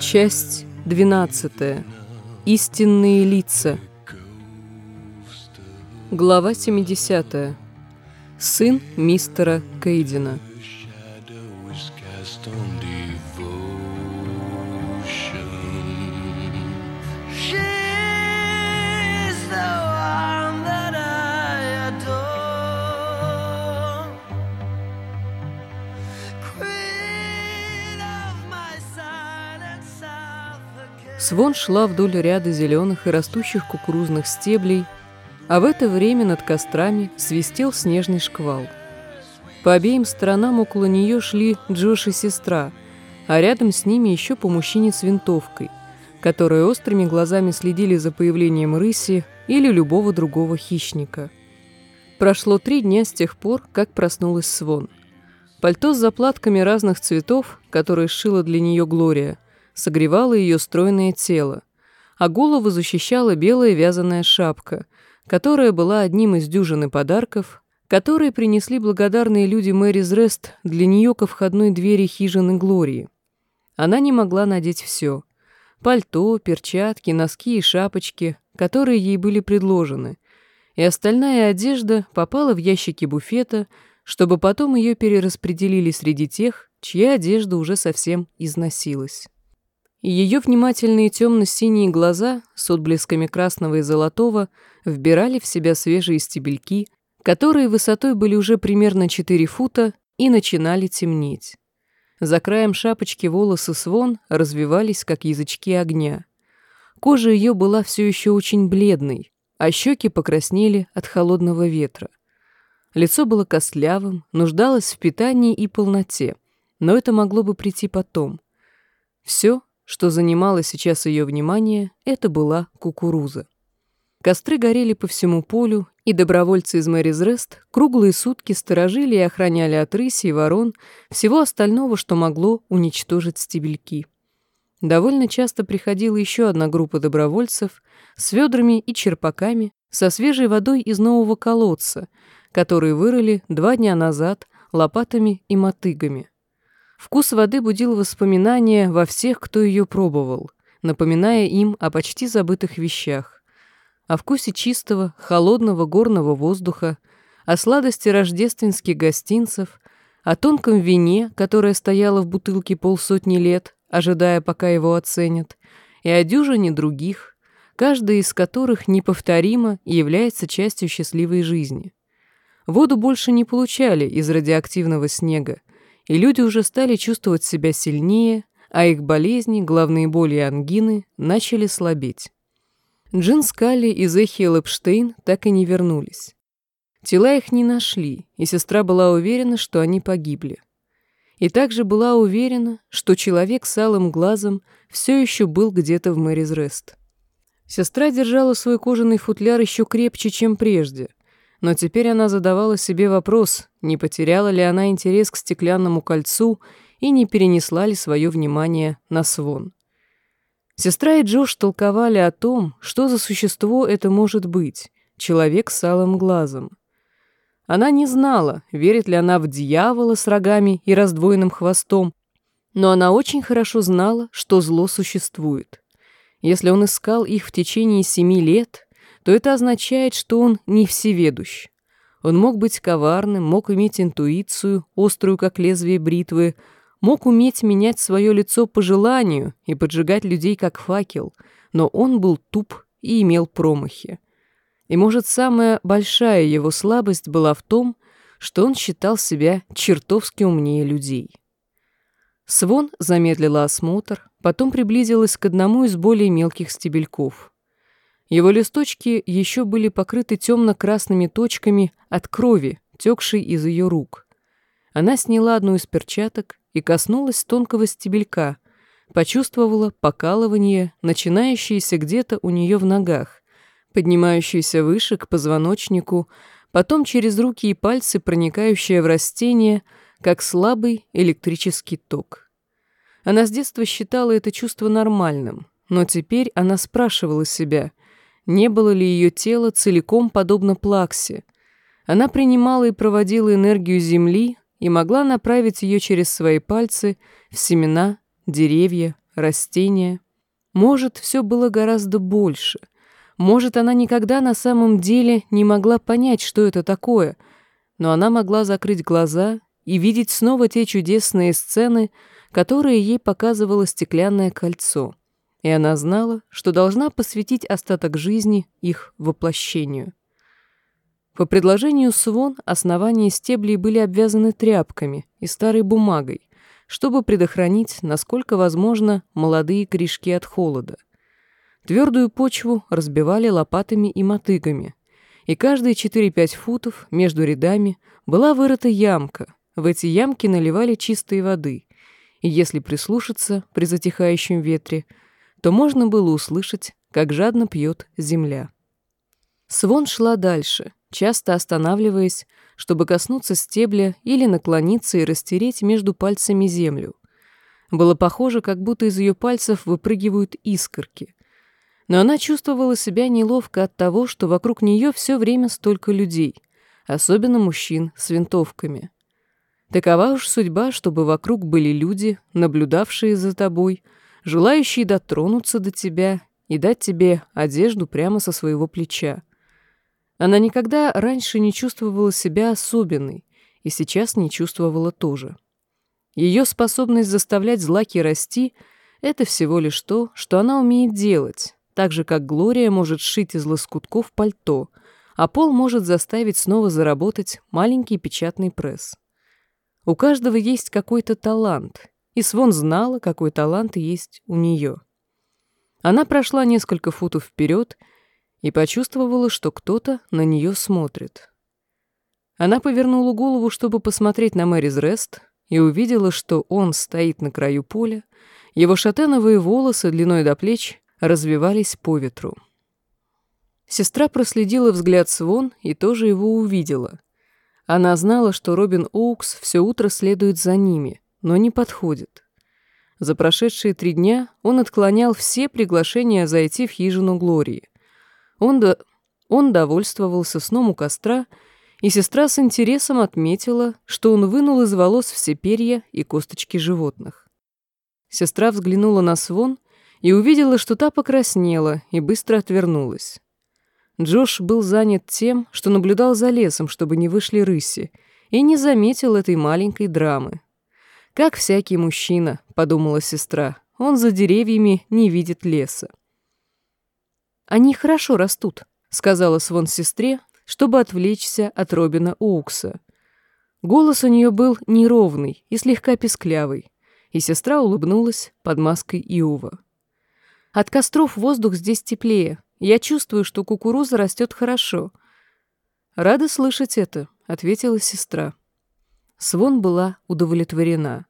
Часть 12. Истинные лица. Глава 70. Сын мистера Кейдина. Свон шла вдоль ряда зеленых и растущих кукурузных стеблей, а в это время над кострами свистел снежный шквал. По обеим сторонам около нее шли Джош и сестра, а рядом с ними еще по мужчине с винтовкой, которые острыми глазами следили за появлением рыси или любого другого хищника. Прошло три дня с тех пор, как проснулась Свон. Пальто с заплатками разных цветов, которые сшила для нее Глория, согревало ее стройное тело, а голову защищала белая вязаная шапка, которая была одним из дюжины подарков, которые принесли благодарные люди Мэрис Рест для нее ко входной двери хижины Глории. Она не могла надеть все — пальто, перчатки, носки и шапочки, которые ей были предложены, и остальная одежда попала в ящики буфета, чтобы потом ее перераспределили среди тех, чья одежда уже совсем износилась. Ее внимательные темно-синие глаза с отблесками красного и золотого вбирали в себя свежие стебельки, которые высотой были уже примерно 4 фута и начинали темнеть. За краем шапочки волосы свон развивались, как язычки огня. Кожа ее была все еще очень бледной, а щеки покраснели от холодного ветра. Лицо было костлявым, нуждалось в питании и полноте, но это могло бы прийти потом. Все, что занимало сейчас ее внимание, это была кукуруза. Костры горели по всему полю, и добровольцы из Мэрис Рест круглые сутки сторожили и охраняли от рыси и ворон всего остального, что могло уничтожить стебельки. Довольно часто приходила еще одна группа добровольцев с ведрами и черпаками со свежей водой из нового колодца, который вырыли два дня назад лопатами и мотыгами. Вкус воды будил воспоминания во всех, кто ее пробовал, напоминая им о почти забытых вещах. О вкусе чистого, холодного горного воздуха, о сладости рождественских гостинцев, о тонком вине, которое стояло в бутылке полсотни лет, ожидая, пока его оценят, и о дюжине других, каждая из которых неповторимо является частью счастливой жизни. Воду больше не получали из радиоактивного снега, и люди уже стали чувствовать себя сильнее, а их болезни, головные боли и ангины начали слабеть. Джин Скалли и Зехиэл Эпштейн так и не вернулись. Тела их не нашли, и сестра была уверена, что они погибли. И также была уверена, что человек с алым глазом все еще был где-то в Мэрис Рест. Сестра держала свой кожаный футляр еще крепче, чем прежде — но теперь она задавала себе вопрос, не потеряла ли она интерес к стеклянному кольцу и не перенесла ли свое внимание на свон. Сестра и Джош толковали о том, что за существо это может быть, человек с алым глазом. Она не знала, верит ли она в дьявола с рогами и раздвоенным хвостом, но она очень хорошо знала, что зло существует. Если он искал их в течение семи лет, то это означает, что он не всеведущ. Он мог быть коварным, мог иметь интуицию, острую, как лезвие бритвы, мог уметь менять свое лицо по желанию и поджигать людей, как факел, но он был туп и имел промахи. И, может, самая большая его слабость была в том, что он считал себя чертовски умнее людей. Свон замедлила осмотр, потом приблизилась к одному из более мелких стебельков. Его листочки еще были покрыты темно-красными точками от крови, текшей из ее рук. Она сняла одну из перчаток и коснулась тонкого стебелька, почувствовала покалывание, начинающееся где-то у нее в ногах, поднимающееся выше к позвоночнику, потом через руки и пальцы проникающее в растение, как слабый электрический ток. Она с детства считала это чувство нормальным, но теперь она спрашивала себя, не было ли ее тело целиком подобно Плаксе. Она принимала и проводила энергию Земли и могла направить ее через свои пальцы в семена, деревья, растения. Может, все было гораздо больше. Может, она никогда на самом деле не могла понять, что это такое, но она могла закрыть глаза и видеть снова те чудесные сцены, которые ей показывало стеклянное кольцо. И она знала, что должна посвятить остаток жизни их воплощению. По предложению Свон основания стеблей были обвязаны тряпками и старой бумагой, чтобы предохранить, насколько возможно, молодые корешки от холода. Твердую почву разбивали лопатами и мотыгами, и каждые 4-5 футов между рядами была вырыта ямка. В эти ямки наливали чистой воды, и если прислушаться при затихающем ветре, то можно было услышать, как жадно пьет земля. Свон шла дальше, часто останавливаясь, чтобы коснуться стебля или наклониться и растереть между пальцами землю. Было похоже, как будто из ее пальцев выпрыгивают искорки. Но она чувствовала себя неловко от того, что вокруг нее все время столько людей, особенно мужчин с винтовками. Такова уж судьба, чтобы вокруг были люди, наблюдавшие за тобой, желающие дотронуться до тебя и дать тебе одежду прямо со своего плеча. Она никогда раньше не чувствовала себя особенной, и сейчас не чувствовала тоже. Ее способность заставлять злаки расти — это всего лишь то, что она умеет делать, так же, как Глория может сшить из лоскутков пальто, а Пол может заставить снова заработать маленький печатный пресс. У каждого есть какой-то талант, и Свон знала, какой талант есть у нее. Она прошла несколько футов вперед и почувствовала, что кто-то на нее смотрит. Она повернула голову, чтобы посмотреть на Мэрис Рест, и увидела, что он стоит на краю поля, его шатеновые волосы длиной до плеч развивались по ветру. Сестра проследила взгляд Свон и тоже его увидела. Она знала, что Робин Оукс все утро следует за ними, но не подходит. За прошедшие три дня он отклонял все приглашения зайти в хижину Глории. Он, до... он довольствовался сном у костра, и сестра с интересом отметила, что он вынул из волос все перья и косточки животных. Сестра взглянула на Свон и увидела, что та покраснела и быстро отвернулась. Джош был занят тем, что наблюдал за лесом, чтобы не вышли рыси, и не заметил этой маленькой драмы. «Как всякий мужчина», — подумала сестра, — «он за деревьями не видит леса». «Они хорошо растут», — сказала Свон сестре, чтобы отвлечься от Робина Оукса. Голос у нее был неровный и слегка песклявый, и сестра улыбнулась под маской Иова. «От костров воздух здесь теплее. Я чувствую, что кукуруза растет хорошо». «Рада слышать это», — ответила сестра. Свон была удовлетворена.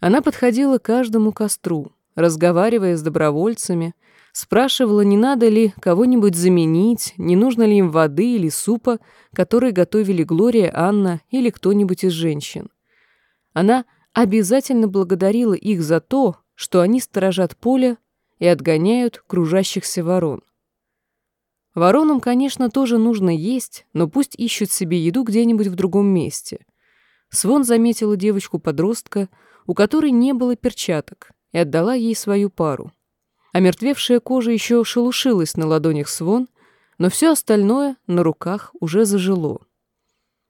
Она подходила к каждому костру, разговаривая с добровольцами, Спрашивала, не надо ли кого-нибудь заменить, не нужно ли им воды или супа, которые готовили Глория, Анна или кто-нибудь из женщин. Она обязательно благодарила их за то, что они сторожат поле и отгоняют кружащихся ворон. Воронам, конечно, тоже нужно есть, но пусть ищут себе еду где-нибудь в другом месте. Свон заметила девочку-подростка, у которой не было перчаток, и отдала ей свою пару. Омертвевшая кожа еще шелушилась на ладонях Свон, но все остальное на руках уже зажило.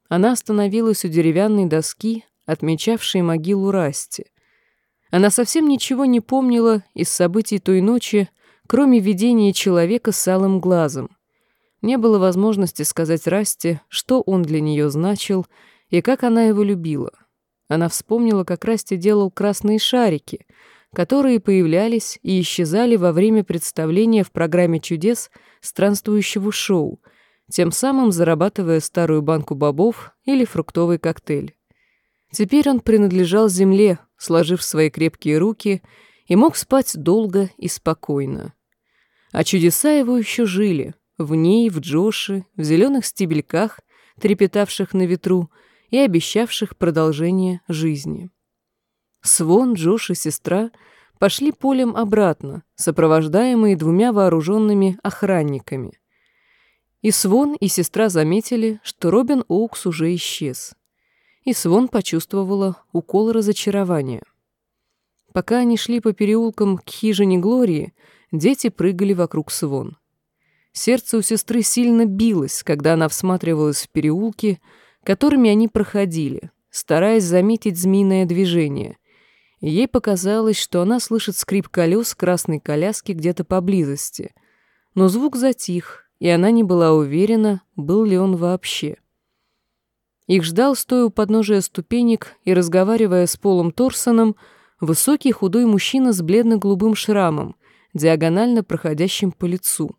Она остановилась у деревянной доски, отмечавшей могилу Расти. Она совсем ничего не помнила из событий той ночи, кроме видения человека с алым глазом. Не было возможности сказать Расти, что он для нее значил и как она его любила. Она вспомнила, как Расти делал красные шарики — которые появлялись и исчезали во время представления в программе чудес странствующего шоу, тем самым зарабатывая старую банку бобов или фруктовый коктейль. Теперь он принадлежал земле, сложив свои крепкие руки, и мог спать долго и спокойно. А чудеса его еще жили, в ней, в Джоше, в зеленых стебельках, трепетавших на ветру и обещавших продолжение жизни. Свон, Джош и сестра пошли полем обратно, сопровождаемые двумя вооруженными охранниками. И Свон, и сестра заметили, что Робин Оукс уже исчез. И Свон почувствовала укол разочарования. Пока они шли по переулкам к хижине Глории, дети прыгали вокруг свон. Сердце у сестры сильно билось, когда она всматривалась в переулки, которыми они проходили, стараясь заметить змеиное движение. Ей показалось, что она слышит скрип колес красной коляски где-то поблизости. Но звук затих, и она не была уверена, был ли он вообще. Их ждал, стоя у подножия ступенек и разговаривая с Полом Торсоном, высокий худой мужчина с бледно-голубым шрамом, диагонально проходящим по лицу.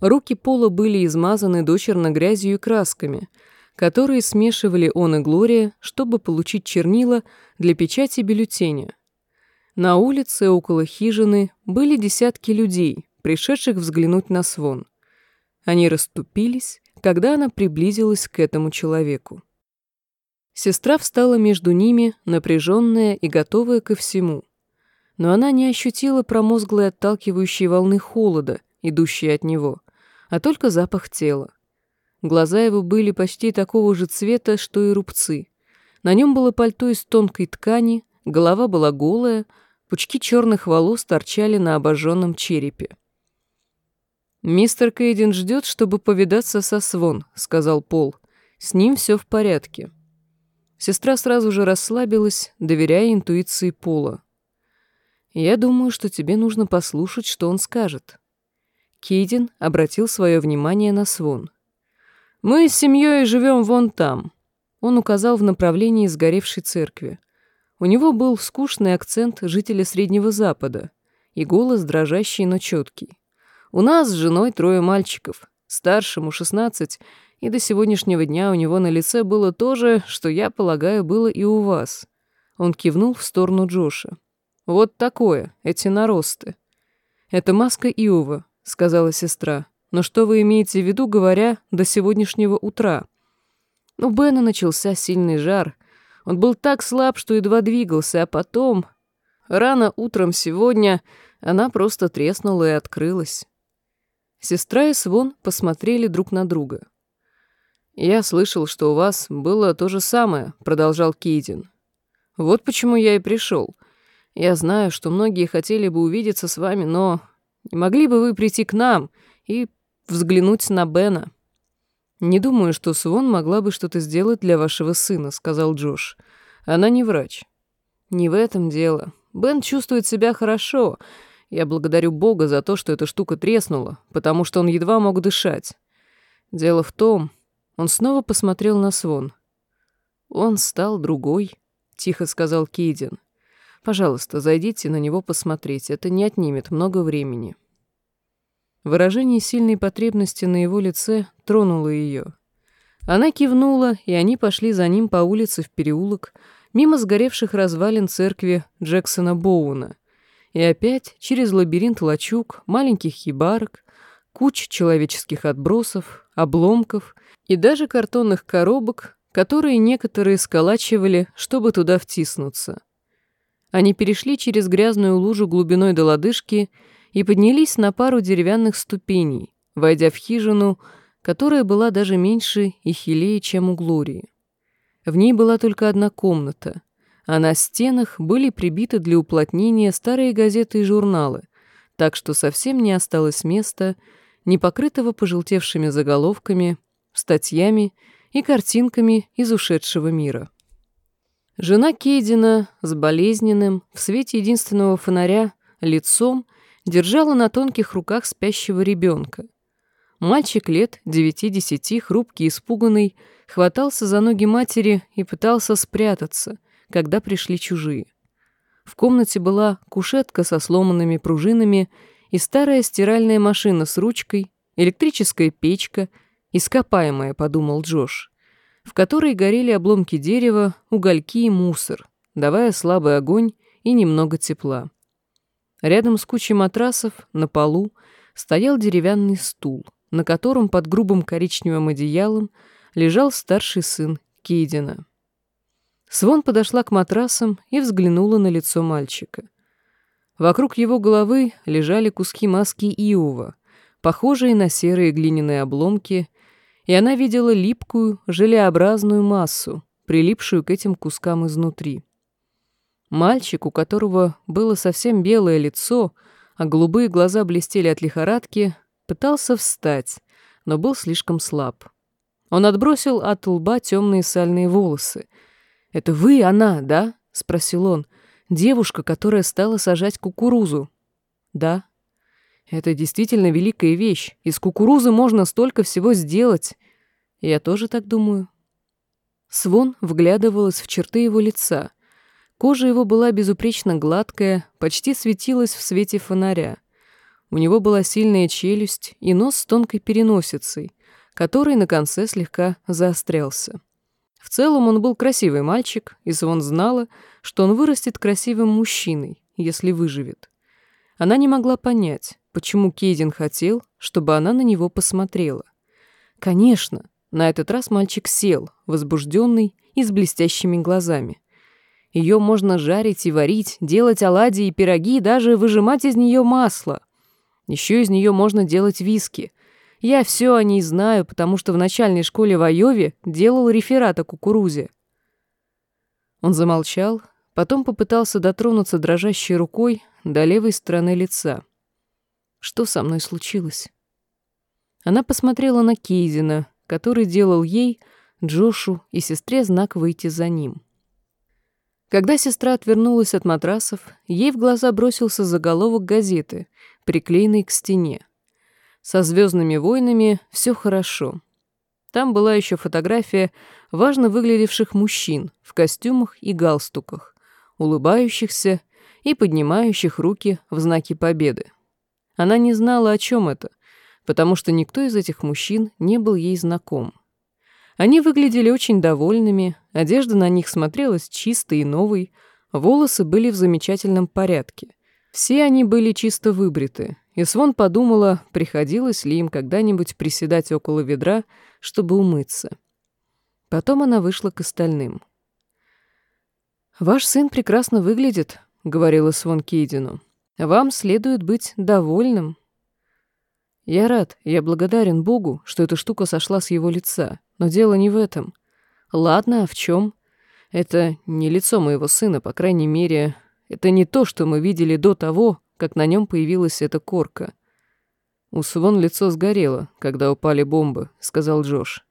Руки Пола были измазаны дочерно грязью и красками, которые смешивали он и Глория, чтобы получить чернила для печати бюллетеня. На улице около хижины были десятки людей, пришедших взглянуть на свон. Они расступились, когда она приблизилась к этому человеку. Сестра встала между ними, напряженная и готовая ко всему. Но она не ощутила промозглой отталкивающей волны холода, идущей от него, а только запах тела. Глаза его были почти такого же цвета, что и рубцы. На нем было пальто из тонкой ткани, голова была голая, пучки черных волос торчали на обожженном черепе. «Мистер Кейден ждет, чтобы повидаться со Свон», — сказал Пол. «С ним все в порядке». Сестра сразу же расслабилась, доверяя интуиции Пола. «Я думаю, что тебе нужно послушать, что он скажет». Кейден обратил свое внимание на Свон. «Мы с семьей живем вон там». Он указал в направлении сгоревшей церкви. У него был скучный акцент жителя Среднего Запада и голос дрожащий, но четкий. «У нас с женой трое мальчиков. Старшему 16, и до сегодняшнего дня у него на лице было то же, что, я полагаю, было и у вас. Он кивнул в сторону Джоша. Вот такое, эти наросты. Это маска Иова, сказала сестра. Но что вы имеете в виду, говоря «до сегодняшнего утра»? У Бена начался сильный жар. Он был так слаб, что едва двигался, а потом... Рано утром сегодня она просто треснула и открылась. Сестра и Свон посмотрели друг на друга. «Я слышал, что у вас было то же самое», — продолжал Кейдин. «Вот почему я и пришел. Я знаю, что многие хотели бы увидеться с вами, но не могли бы вы прийти к нам и взглянуть на Бена?» «Не думаю, что Свон могла бы что-то сделать для вашего сына», — сказал Джош. «Она не врач». «Не в этом дело. Бен чувствует себя хорошо. Я благодарю Бога за то, что эта штука треснула, потому что он едва мог дышать. Дело в том, он снова посмотрел на Свон. «Он стал другой», — тихо сказал Кейден. «Пожалуйста, зайдите на него посмотреть, это не отнимет много времени». Выражение сильной потребности на его лице тронуло ее. Она кивнула, и они пошли за ним по улице в переулок, мимо сгоревших развалин церкви Джексона Боуна, и опять через лабиринт лачуг, маленьких хибарок, куч человеческих отбросов, обломков и даже картонных коробок, которые некоторые сколачивали, чтобы туда втиснуться. Они перешли через грязную лужу глубиной до лодыжки и поднялись на пару деревянных ступеней, войдя в хижину, которая была даже меньше и хилее, чем у Глории. В ней была только одна комната, а на стенах были прибиты для уплотнения старые газеты и журналы, так что совсем не осталось места, не покрытого пожелтевшими заголовками, статьями и картинками из ушедшего мира. Жена Кейдина с болезненным, в свете единственного фонаря, лицом держала на тонких руках спящего ребенка. Мальчик лет девяти-десяти, хрупкий, испуганный, хватался за ноги матери и пытался спрятаться, когда пришли чужие. В комнате была кушетка со сломанными пружинами и старая стиральная машина с ручкой, электрическая печка, ископаемая, подумал Джош, в которой горели обломки дерева, угольки и мусор, давая слабый огонь и немного тепла. Рядом с кучей матрасов на полу стоял деревянный стул, на котором под грубым коричневым одеялом лежал старший сын Кейдена. Свон подошла к матрасам и взглянула на лицо мальчика. Вокруг его головы лежали куски маски Иова, похожие на серые глиняные обломки, и она видела липкую, желеобразную массу, прилипшую к этим кускам изнутри. Мальчик, у которого было совсем белое лицо, а голубые глаза блестели от лихорадки, пытался встать, но был слишком слаб. Он отбросил от лба темные сальные волосы. «Это вы, она, да?» — спросил он. «Девушка, которая стала сажать кукурузу». «Да». «Это действительно великая вещь. Из кукурузы можно столько всего сделать». «Я тоже так думаю». Свон вглядывалась в черты его лица. Кожа его была безупречно гладкая, почти светилась в свете фонаря. У него была сильная челюсть и нос с тонкой переносицей, который на конце слегка заострялся. В целом он был красивый мальчик, и Свон знала, что он вырастет красивым мужчиной, если выживет. Она не могла понять, почему Кейдин хотел, чтобы она на него посмотрела. Конечно, на этот раз мальчик сел, возбужденный и с блестящими глазами. Ее можно жарить и варить, делать оладьи и пироги, даже выжимать из нее масло. Еще из нее можно делать виски. Я все о ней знаю, потому что в начальной школе в Айове делал реферат о кукурузе. Он замолчал, потом попытался дотронуться дрожащей рукой до левой стороны лица. Что со мной случилось? Она посмотрела на Кейзина, который делал ей, Джошу и сестре знак выйти за ним. Когда сестра отвернулась от матрасов, ей в глаза бросился заголовок газеты, приклеенный к стене. Со звездными войнами все хорошо. Там была еще фотография важно выглядевших мужчин в костюмах и галстуках, улыбающихся и поднимающих руки в знаки победы. Она не знала, о чем это, потому что никто из этих мужчин не был ей знаком. Они выглядели очень довольными, одежда на них смотрелась чистой и новой, волосы были в замечательном порядке. Все они были чисто выбриты, и Свон подумала, приходилось ли им когда-нибудь приседать около ведра, чтобы умыться. Потом она вышла к остальным. «Ваш сын прекрасно выглядит», — говорила Свон Кейдину. «Вам следует быть довольным». «Я рад, я благодарен Богу, что эта штука сошла с его лица. Но дело не в этом. Ладно, а в чем? Это не лицо моего сына, по крайней мере, это не то, что мы видели до того, как на нем появилась эта корка. У Свон лицо сгорело, когда упали бомбы, сказал Джош.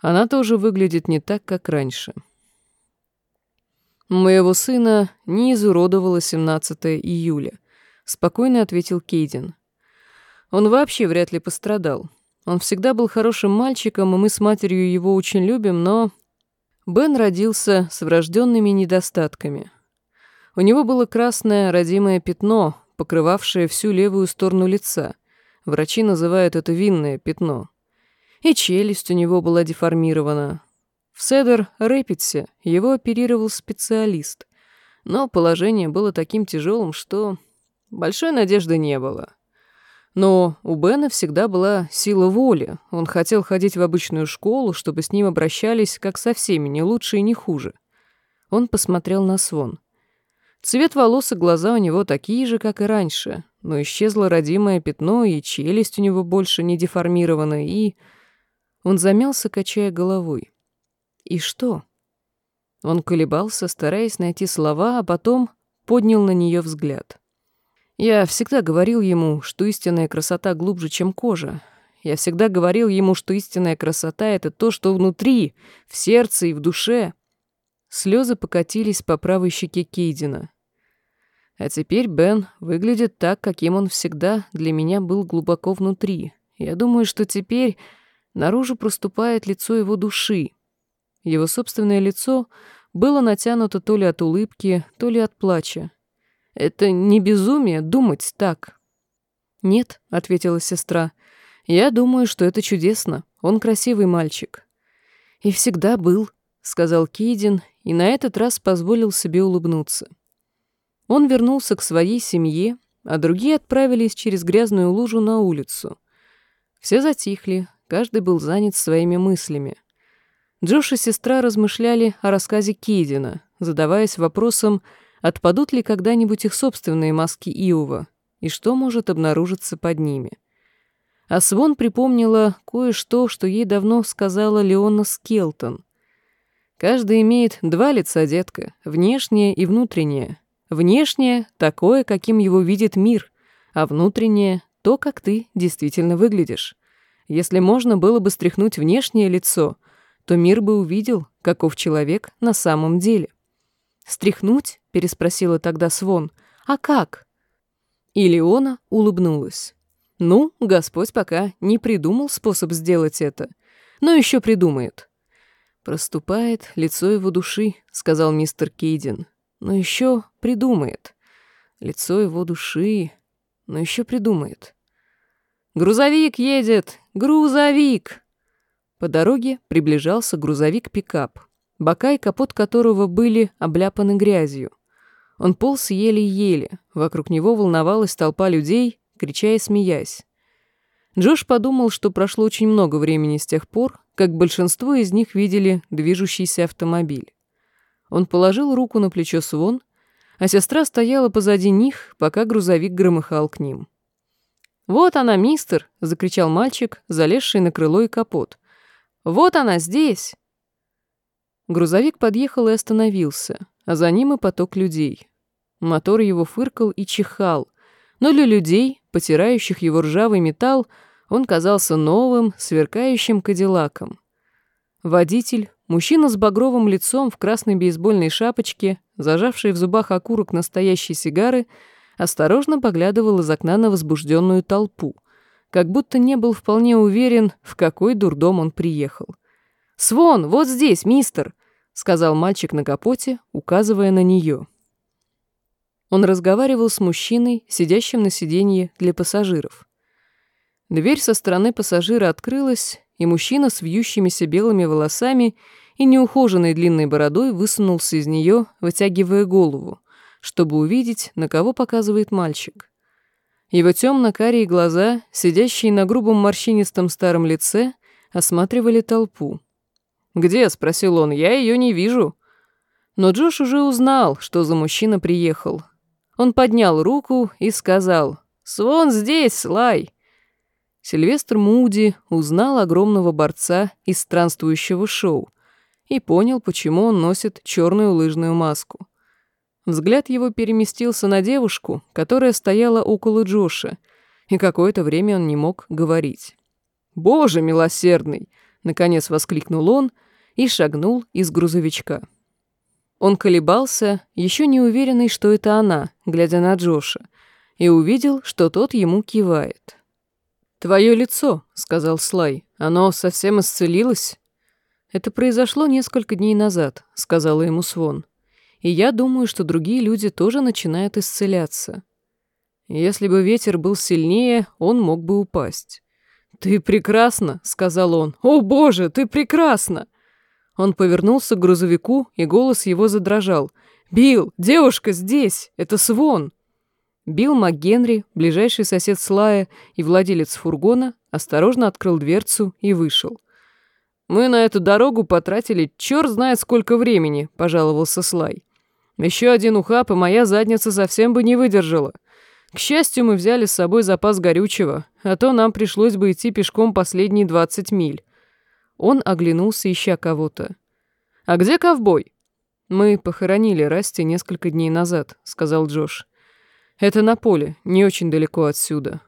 Она тоже выглядит не так, как раньше. Моего сына не изуродовало 17 июля, спокойно ответил Кейден. Он вообще вряд ли пострадал. Он всегда был хорошим мальчиком, и мы с матерью его очень любим, но... Бен родился с врожденными недостатками. У него было красное родимое пятно, покрывавшее всю левую сторону лица. Врачи называют это винное пятно. И челюсть у него была деформирована. В Седер Рэпидсе его оперировал специалист. Но положение было таким тяжелым, что большой надежды не было. Но у Бена всегда была сила воли. Он хотел ходить в обычную школу, чтобы с ним обращались как со всеми, не лучше и не хуже. Он посмотрел на Свон. Цвет волос и глаза у него такие же, как и раньше, но исчезло родимое пятно, и челюсть у него больше не деформирована, и... Он замялся, качая головой. «И что?» Он колебался, стараясь найти слова, а потом поднял на нее взгляд. Я всегда говорил ему, что истинная красота глубже, чем кожа. Я всегда говорил ему, что истинная красота — это то, что внутри, в сердце и в душе. Слезы покатились по правой щеке Кейдина. А теперь Бен выглядит так, каким он всегда для меня был глубоко внутри. Я думаю, что теперь наружу проступает лицо его души. Его собственное лицо было натянуто то ли от улыбки, то ли от плача. Это не безумие думать так. Нет, ответила сестра. Я думаю, что это чудесно. Он красивый мальчик. И всегда был, сказал Кейдин, и на этот раз позволил себе улыбнуться. Он вернулся к своей семье, а другие отправились через грязную лужу на улицу. Все затихли, каждый был занят своими мыслями. Джош и сестра размышляли о рассказе Кейдина, задаваясь вопросом, Отпадут ли когда-нибудь их собственные маски Иова, и что может обнаружиться под ними? А Свон припомнила кое-что, что ей давно сказала Леона Скелтон. Каждый имеет два лица, детка, внешнее и внутреннее. Внешнее — такое, каким его видит мир, а внутреннее — то, как ты действительно выглядишь. Если можно было бы стряхнуть внешнее лицо, то мир бы увидел, каков человек на самом деле. «Стряхнуть?» — переспросила тогда Свон. «А как?» И Леона улыбнулась. «Ну, Господь пока не придумал способ сделать это, но еще придумает». «Проступает лицо его души», — сказал мистер Кейден. «Но еще придумает. Лицо его души, но еще придумает». «Грузовик едет! Грузовик!» По дороге приближался грузовик-пикап, бока и капот которого были обляпаны грязью. Он полз еле-еле, вокруг него волновалась толпа людей, крича и смеясь. Джош подумал, что прошло очень много времени с тех пор, как большинство из них видели движущийся автомобиль. Он положил руку на плечо Свон, а сестра стояла позади них, пока грузовик громыхал к ним. «Вот она, мистер!» — закричал мальчик, залезший на крыло и капот. «Вот она здесь!» Грузовик подъехал и остановился, а за ним и поток людей. Мотор его фыркал и чихал, но для людей, потирающих его ржавый металл, он казался новым, сверкающим кадиллаком. Водитель, мужчина с багровым лицом в красной бейсбольной шапочке, зажавший в зубах окурок настоящей сигары, осторожно поглядывал из окна на возбужденную толпу, как будто не был вполне уверен, в какой дурдом он приехал. «Свон, вот здесь, мистер!» — сказал мальчик на капоте, указывая на нее. Он разговаривал с мужчиной, сидящим на сиденье для пассажиров. Дверь со стороны пассажира открылась, и мужчина с вьющимися белыми волосами и неухоженной длинной бородой высунулся из нее, вытягивая голову, чтобы увидеть, на кого показывает мальчик. Его темно-карие глаза, сидящие на грубом морщинистом старом лице, осматривали толпу. «Где?» — спросил он. «Я ее не вижу». Но Джош уже узнал, что за мужчина приехал. Он поднял руку и сказал «Свон здесь, Слай!» Сильвестр Муди узнал огромного борца из странствующего шоу и понял, почему он носит черную лыжную маску. Взгляд его переместился на девушку, которая стояла около Джоша, и какое-то время он не мог говорить. «Боже милосердный!» — наконец воскликнул он и шагнул из грузовичка. Он колебался, еще не уверенный, что это она, глядя на Джоша, и увидел, что тот ему кивает. «Твое лицо», — сказал Слай, — «оно совсем исцелилось?» «Это произошло несколько дней назад», — сказала ему Свон. «И я думаю, что другие люди тоже начинают исцеляться. Если бы ветер был сильнее, он мог бы упасть». «Ты прекрасна», — сказал он. «О, боже, ты прекрасна!» Он повернулся к грузовику, и голос его задрожал. «Билл, девушка здесь! Это Свон!» Билл МакГенри, ближайший сосед Слая и владелец фургона, осторожно открыл дверцу и вышел. «Мы на эту дорогу потратили черт знает сколько времени», — пожаловался Слай. «Еще один ухаб, и моя задница совсем бы не выдержала. К счастью, мы взяли с собой запас горючего, а то нам пришлось бы идти пешком последние 20 миль». Он оглянулся, ища кого-то. «А где ковбой?» «Мы похоронили Расти несколько дней назад», — сказал Джош. Это на поле, не очень далеко отсюда.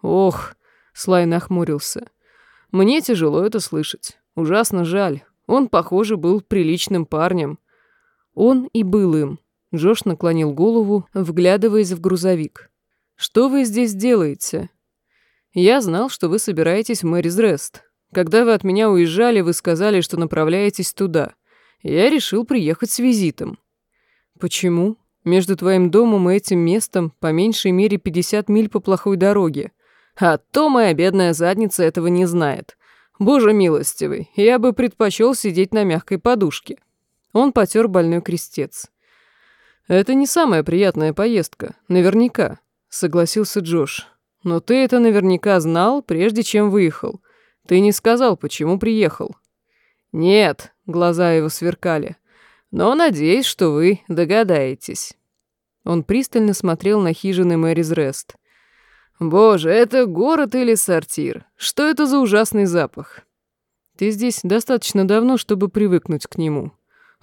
Ох, Слай нахмурился. Мне тяжело это слышать. Ужасно жаль. Он, похоже, был приличным парнем. Он и был им. Джош наклонил голову, вглядываясь в грузовик. «Что вы здесь делаете?» «Я знал, что вы собираетесь в Мэрис Рест. Когда вы от меня уезжали, вы сказали, что направляетесь туда. Я решил приехать с визитом». «Почему?» Между твоим домом и этим местом по меньшей мере 50 миль по плохой дороге. А то моя бедная задница этого не знает. Боже милостивый, я бы предпочел сидеть на мягкой подушке. Он потер больной крестец. Это не самая приятная поездка, наверняка, согласился Джош. Но ты это наверняка знал, прежде чем выехал. Ты не сказал, почему приехал. Нет, глаза его сверкали но надеюсь, что вы догадаетесь». Он пристально смотрел на хижины Мэрис Рест. «Боже, это город или сортир? Что это за ужасный запах?» «Ты здесь достаточно давно, чтобы привыкнуть к нему.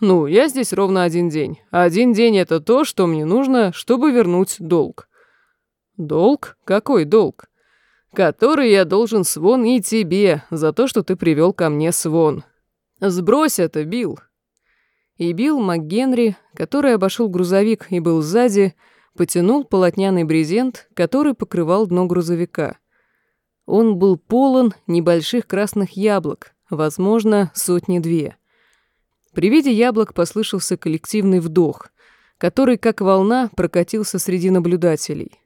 Ну, я здесь ровно один день. Один день — это то, что мне нужно, чтобы вернуть долг». «Долг? Какой долг?» «Который я должен Свон и тебе за то, что ты привел ко мне Свон. Сбрось это, Билл». И Билл МакГенри, который обошел грузовик и был сзади, потянул полотняный брезент, который покрывал дно грузовика. Он был полон небольших красных яблок, возможно, сотни-две. При виде яблок послышался коллективный вдох, который, как волна, прокатился среди наблюдателей.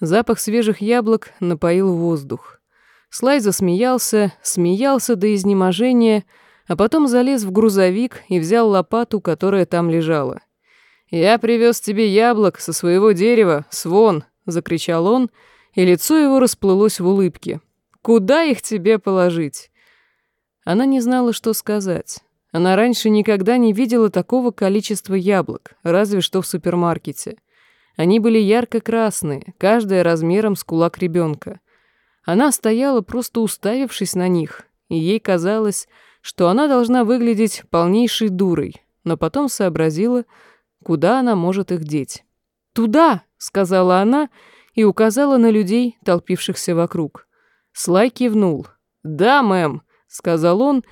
Запах свежих яблок напоил воздух. Слай засмеялся, смеялся до изнеможения, а потом залез в грузовик и взял лопату, которая там лежала. «Я привез тебе яблок со своего дерева, свон!» — закричал он, и лицо его расплылось в улыбке. «Куда их тебе положить?» Она не знала, что сказать. Она раньше никогда не видела такого количества яблок, разве что в супермаркете. Они были ярко-красные, каждая размером с кулак ребенка. Она стояла, просто уставившись на них, и ей казалось, что она должна выглядеть полнейшей дурой, но потом сообразила, куда она может их деть. «Туда!» — сказала она и указала на людей, толпившихся вокруг. Слай кивнул. «Да, мэм», — сказал он,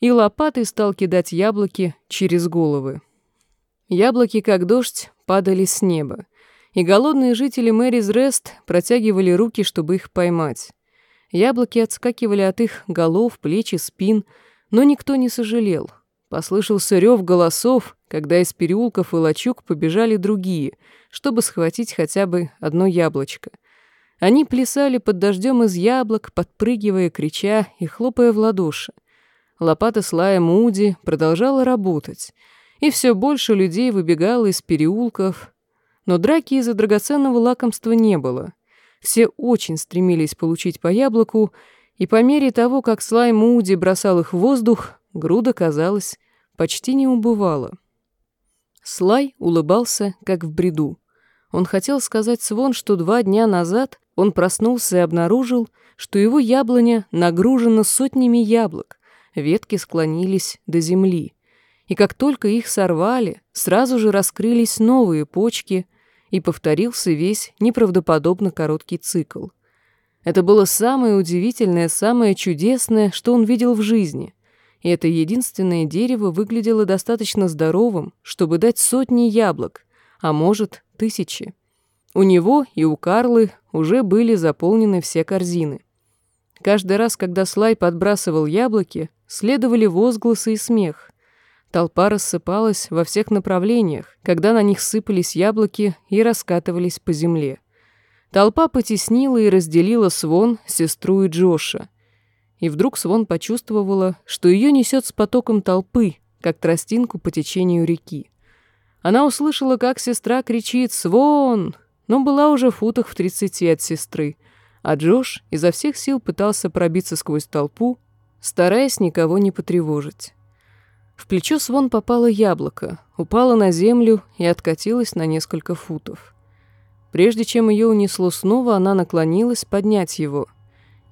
и лопатой стал кидать яблоки через головы. Яблоки, как дождь, падали с неба, и голодные жители Мэрис Рест протягивали руки, чтобы их поймать. Яблоки отскакивали от их голов, плеч и спин, но никто не сожалел. Послышался рев голосов, когда из переулков и лачуг побежали другие, чтобы схватить хотя бы одно яблочко. Они плясали под дождем из яблок, подпрыгивая, крича и хлопая в ладоши. Лопата Слая Муди продолжала работать, и все больше людей выбегало из переулков, но драки из-за драгоценного лакомства не было. Все очень стремились получить по яблоку, и по мере того, как Слай Муди бросал их в воздух, груда, казалось, почти не убывала. Слай улыбался, как в бреду. Он хотел сказать Свон, что два дня назад он проснулся и обнаружил, что его яблоня нагружена сотнями яблок, ветки склонились до земли. И как только их сорвали, сразу же раскрылись новые почки, и повторился весь неправдоподобно короткий цикл. Это было самое удивительное, самое чудесное, что он видел в жизни. И это единственное дерево выглядело достаточно здоровым, чтобы дать сотни яблок, а может, тысячи. У него и у Карлы уже были заполнены все корзины. Каждый раз, когда Слай подбрасывал яблоки, следовали возгласы и смех. Толпа рассыпалась во всех направлениях, когда на них сыпались яблоки и раскатывались по земле. Толпа потеснила и разделила Свон, сестру и Джоша. И вдруг Свон почувствовала, что ее несет с потоком толпы, как тростинку по течению реки. Она услышала, как сестра кричит «Свон!», но была уже в футах в тридцати от сестры, а Джош изо всех сил пытался пробиться сквозь толпу, стараясь никого не потревожить. В плечо Свон попало яблоко, упало на землю и откатилось на несколько футов. Прежде чем ее унесло снова, она наклонилась поднять его.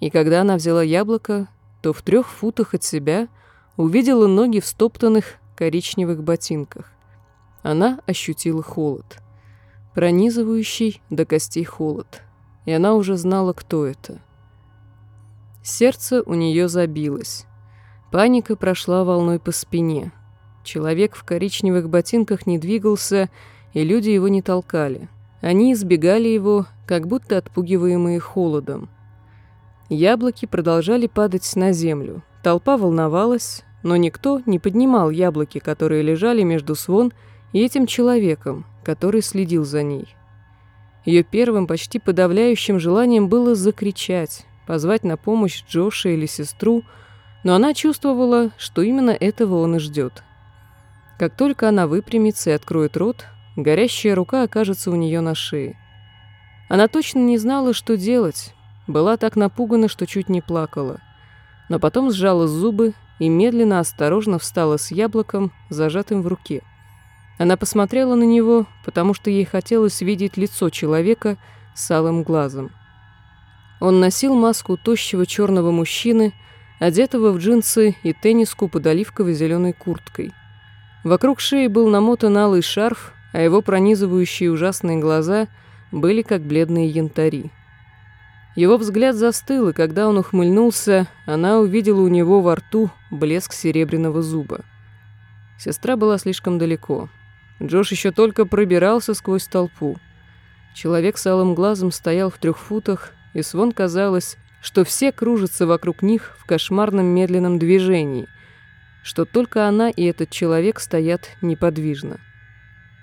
И когда она взяла яблоко, то в трех футах от себя увидела ноги в стоптанных коричневых ботинках. Она ощутила холод. Пронизывающий до костей холод. И она уже знала, кто это. Сердце у нее забилось. Паника прошла волной по спине. Человек в коричневых ботинках не двигался, и люди его не толкали. Они избегали его, как будто отпугиваемые холодом. Яблоки продолжали падать на землю. Толпа волновалась, но никто не поднимал яблоки, которые лежали между Свон и этим человеком, который следил за ней. Ее первым, почти подавляющим желанием было закричать, позвать на помощь Джоша или сестру, но она чувствовала, что именно этого он и ждет. Как только она выпрямится и откроет рот, горящая рука окажется у нее на шее. Она точно не знала, что делать, была так напугана, что чуть не плакала. Но потом сжала зубы и медленно, осторожно встала с яблоком, зажатым в руке. Она посмотрела на него, потому что ей хотелось видеть лицо человека с алым глазом. Он носил маску тощего черного мужчины, одетого в джинсы и тенниску под оливковой зеленой курткой. Вокруг шеи был намотан алый шарф, а его пронизывающие ужасные глаза были как бледные янтари. Его взгляд застыл, и когда он ухмыльнулся, она увидела у него во рту блеск серебряного зуба. Сестра была слишком далеко. Джош еще только пробирался сквозь толпу. Человек с алым глазом стоял в трех футах, и Свон казалось, что все кружатся вокруг них в кошмарном медленном движении, что только она и этот человек стоят неподвижно.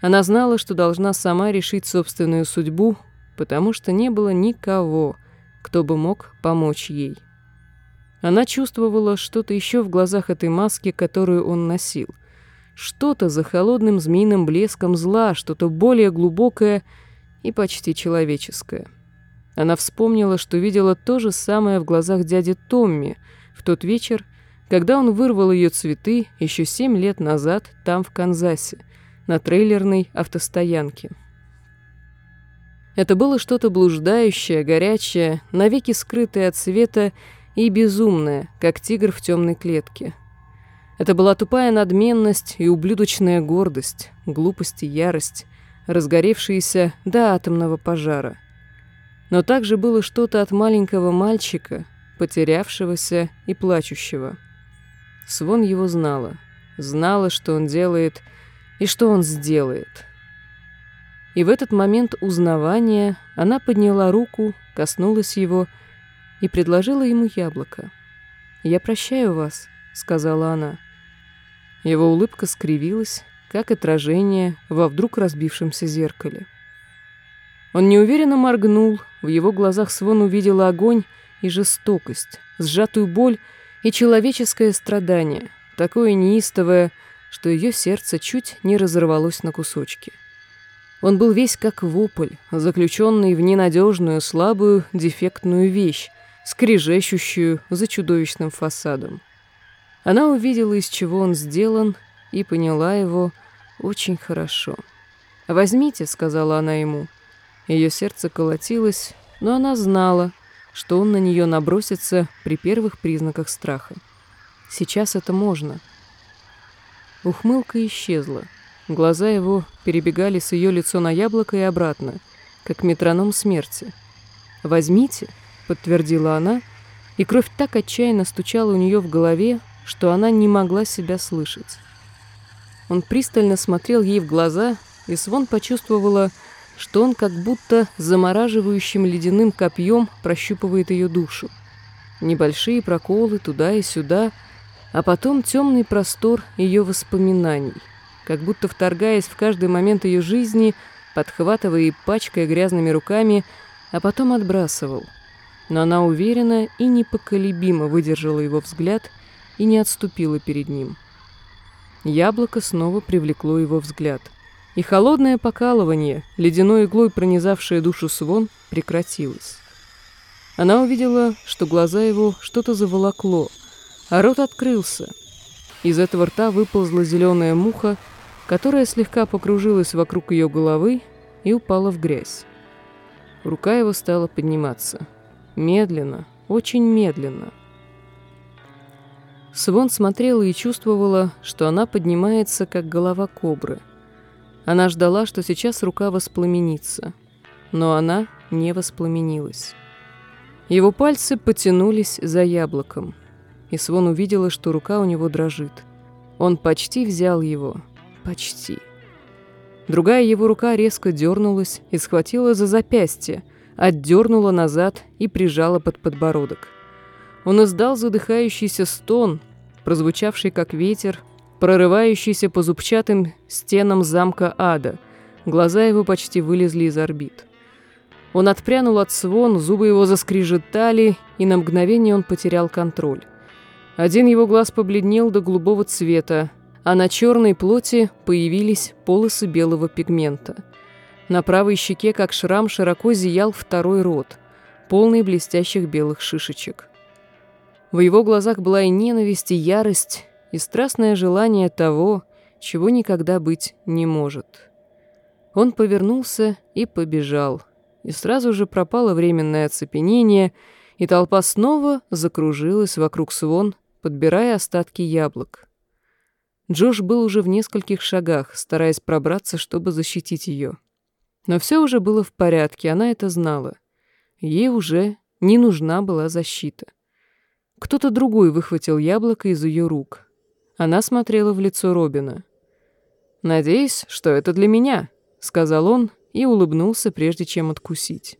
Она знала, что должна сама решить собственную судьбу, потому что не было никого, кто бы мог помочь ей. Она чувствовала что-то еще в глазах этой маски, которую он носил. Что-то за холодным змеиным блеском зла, что-то более глубокое и почти человеческое. Она вспомнила, что видела то же самое в глазах дяди Томми в тот вечер, когда он вырвал ее цветы еще семь лет назад там, в Канзасе, на трейлерной автостоянке. Это было что-то блуждающее, горячее, навеки скрытое от света и безумное, как тигр в темной клетке. Это была тупая надменность и ублюдочная гордость, глупость и ярость, разгоревшиеся до атомного пожара. Но также было что-то от маленького мальчика, потерявшегося и плачущего. Свон его знала, знала, что он делает и что он сделает — и в этот момент узнавания она подняла руку, коснулась его и предложила ему яблоко. «Я прощаю вас», — сказала она. Его улыбка скривилась, как отражение во вдруг разбившемся зеркале. Он неуверенно моргнул, в его глазах Свон увидела огонь и жестокость, сжатую боль и человеческое страдание, такое неистовое, что ее сердце чуть не разорвалось на кусочки. Он был весь как вопль, заключенный в ненадежную, слабую, дефектную вещь, скрежещущую за чудовищным фасадом. Она увидела, из чего он сделан, и поняла его очень хорошо. «Возьмите», — сказала она ему. Ее сердце колотилось, но она знала, что он на нее набросится при первых признаках страха. Сейчас это можно. Ухмылка исчезла. Глаза его перебегали с ее лицо на яблоко и обратно, как метроном смерти. «Возьмите», — подтвердила она, и кровь так отчаянно стучала у нее в голове, что она не могла себя слышать. Он пристально смотрел ей в глаза, и Свон почувствовала, что он как будто замораживающим ледяным копьем прощупывает ее душу. Небольшие проколы туда и сюда, а потом темный простор ее воспоминаний — как будто вторгаясь в каждый момент ее жизни, подхватывая и пачкая грязными руками, а потом отбрасывал. Но она уверенно и непоколебимо выдержала его взгляд и не отступила перед ним. Яблоко снова привлекло его взгляд. И холодное покалывание, ледяной иглой пронизавшее душу Свон, прекратилось. Она увидела, что глаза его что-то заволокло, а рот открылся. Из этого рта выползла зеленая муха, которая слегка покружилась вокруг ее головы и упала в грязь. Рука его стала подниматься. Медленно, очень медленно. Свон смотрела и чувствовала, что она поднимается, как голова кобры. Она ждала, что сейчас рука воспламенится, но она не воспламенилась. Его пальцы потянулись за яблоком, и Свон увидела, что рука у него дрожит. Он почти взял его — Почти. Другая его рука резко дернулась и схватила за запястье, отдернула назад и прижала под подбородок. Он издал задыхающийся стон, прозвучавший как ветер, прорывающийся по зубчатым стенам замка ада. Глаза его почти вылезли из орбит. Он отпрянул от свон, зубы его заскрежетали, и на мгновение он потерял контроль. Один его глаз побледнел до голубого цвета, а на черной плоти появились полосы белого пигмента. На правой щеке, как шрам, широко зиял второй рот, полный блестящих белых шишечек. В его глазах была и ненависть, и ярость, и страстное желание того, чего никогда быть не может. Он повернулся и побежал, и сразу же пропало временное оцепенение, и толпа снова закружилась вокруг свон, подбирая остатки яблок. Джош был уже в нескольких шагах, стараясь пробраться, чтобы защитить ее. Но все уже было в порядке, она это знала. Ей уже не нужна была защита. Кто-то другой выхватил яблоко из ее рук. Она смотрела в лицо Робина. «Надеюсь, что это для меня», — сказал он и улыбнулся, прежде чем откусить.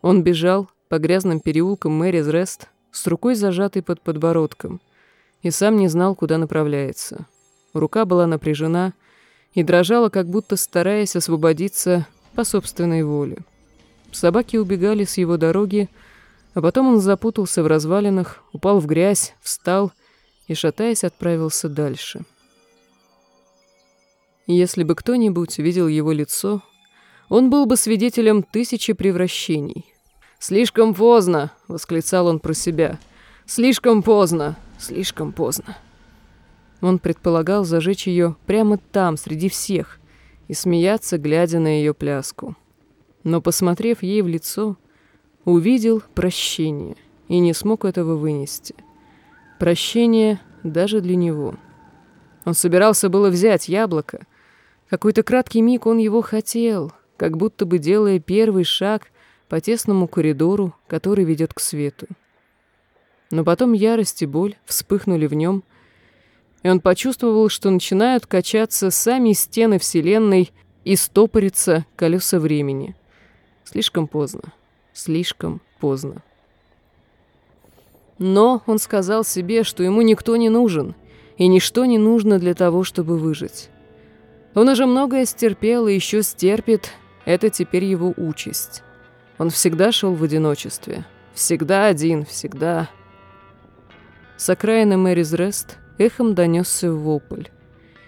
Он бежал по грязным переулкам Мэрис Рест с рукой зажатой под подбородком и сам не знал, куда направляется. Рука была напряжена и дрожала, как будто стараясь освободиться по собственной воле. Собаки убегали с его дороги, а потом он запутался в развалинах, упал в грязь, встал и, шатаясь, отправился дальше. Если бы кто-нибудь видел его лицо, он был бы свидетелем тысячи превращений. «Слишком поздно!» — восклицал он про себя. «Слишком поздно! Слишком поздно!» Он предполагал зажечь ее прямо там, среди всех, и смеяться, глядя на ее пляску. Но, посмотрев ей в лицо, увидел прощение и не смог этого вынести. Прощение даже для него. Он собирался было взять яблоко. Какой-то краткий миг он его хотел, как будто бы делая первый шаг по тесному коридору, который ведет к свету. Но потом ярость и боль вспыхнули в нем, и он почувствовал, что начинают качаться сами стены Вселенной и стопориться колеса времени. Слишком поздно, слишком поздно. Но он сказал себе, что ему никто не нужен, и ничто не нужно для того, чтобы выжить. Он уже многое стерпел и еще стерпит, это теперь его участь. Он всегда шел в одиночестве. Всегда один, всегда. С окраины Мэрис Рест эхом донесся вопль.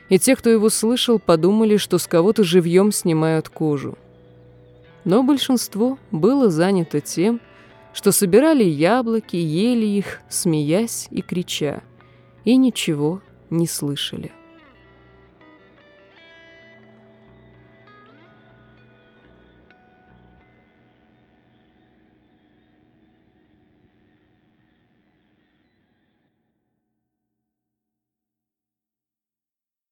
И те, кто его слышал, подумали, что с кого-то живьем снимают кожу. Но большинство было занято тем, что собирали яблоки, ели их, смеясь и крича, и ничего не слышали.